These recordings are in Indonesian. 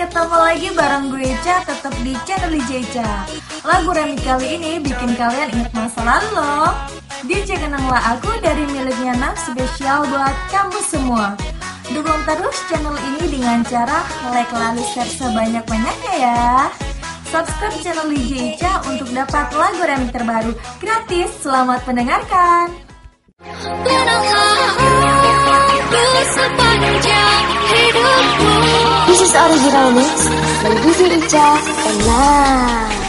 ketemu lagi bareng gue Eca tetap di channel DJ Eca. Lagu Remi kali ini bikin kalian ingat masa lalu loh. DJ Kenanglah Aku dari miliknya Nak spesial buat kamu semua. Dukung terus channel ini dengan cara like lalu share sebanyak-banyaknya ya. Subscribe channel DJ untuk dapat lagu Remi terbaru gratis. Selamat mendengarkan. This is original mix by DJ Ica Tenang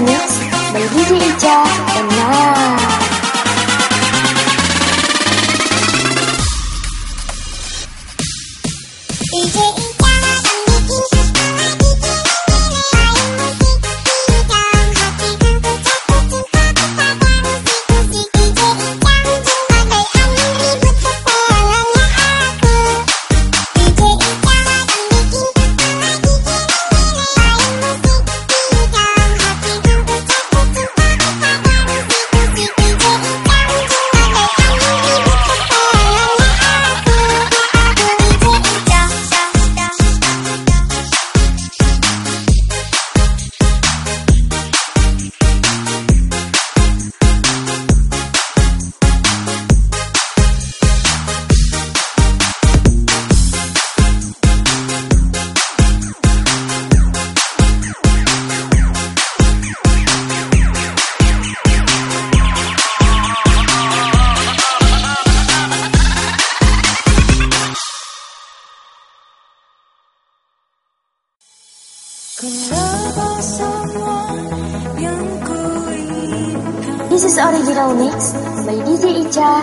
Romeo.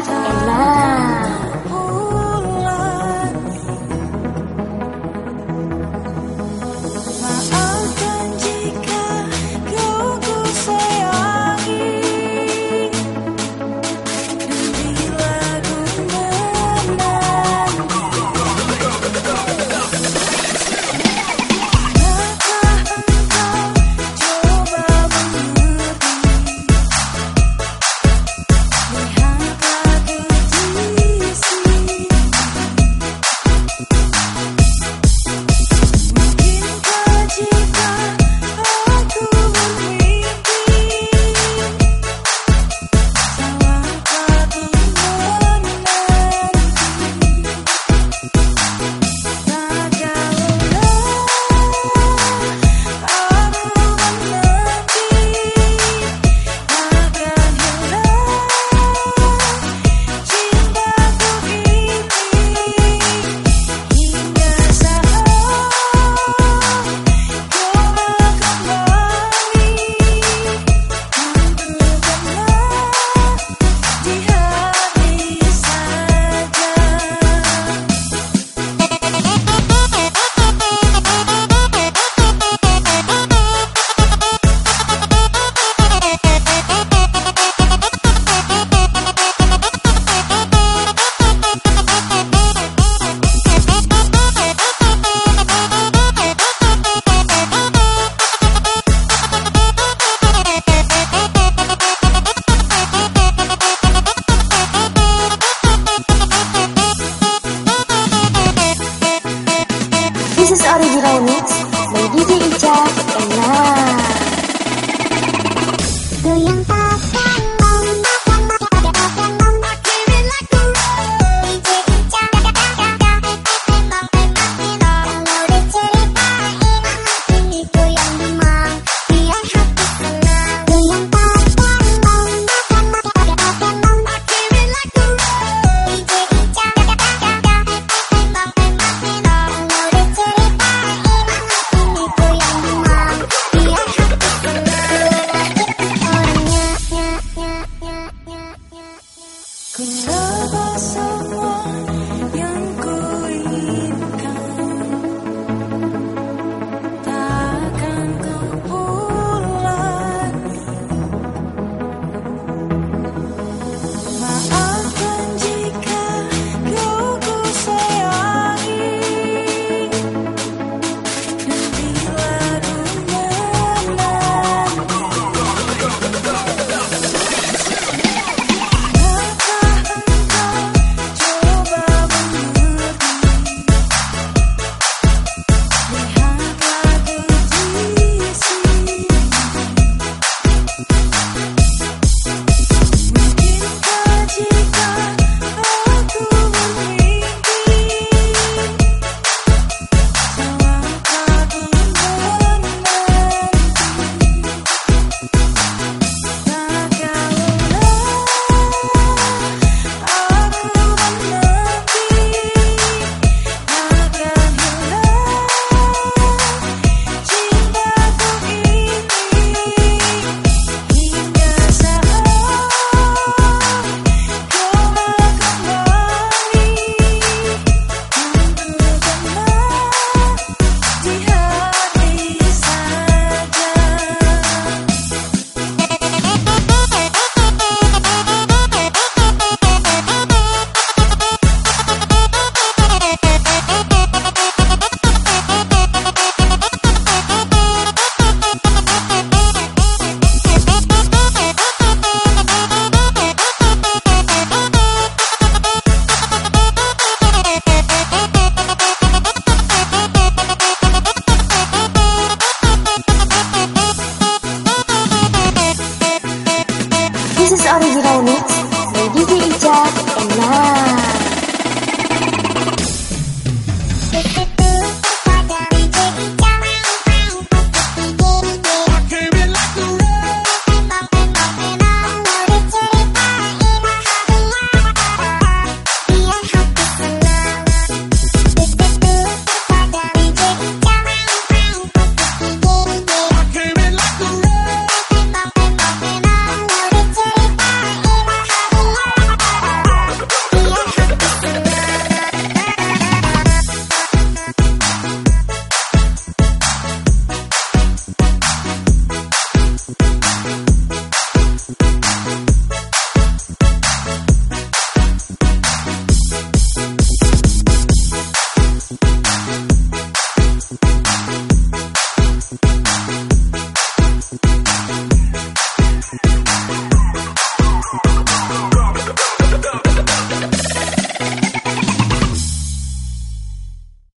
and digital mix by DJ Ijaz and.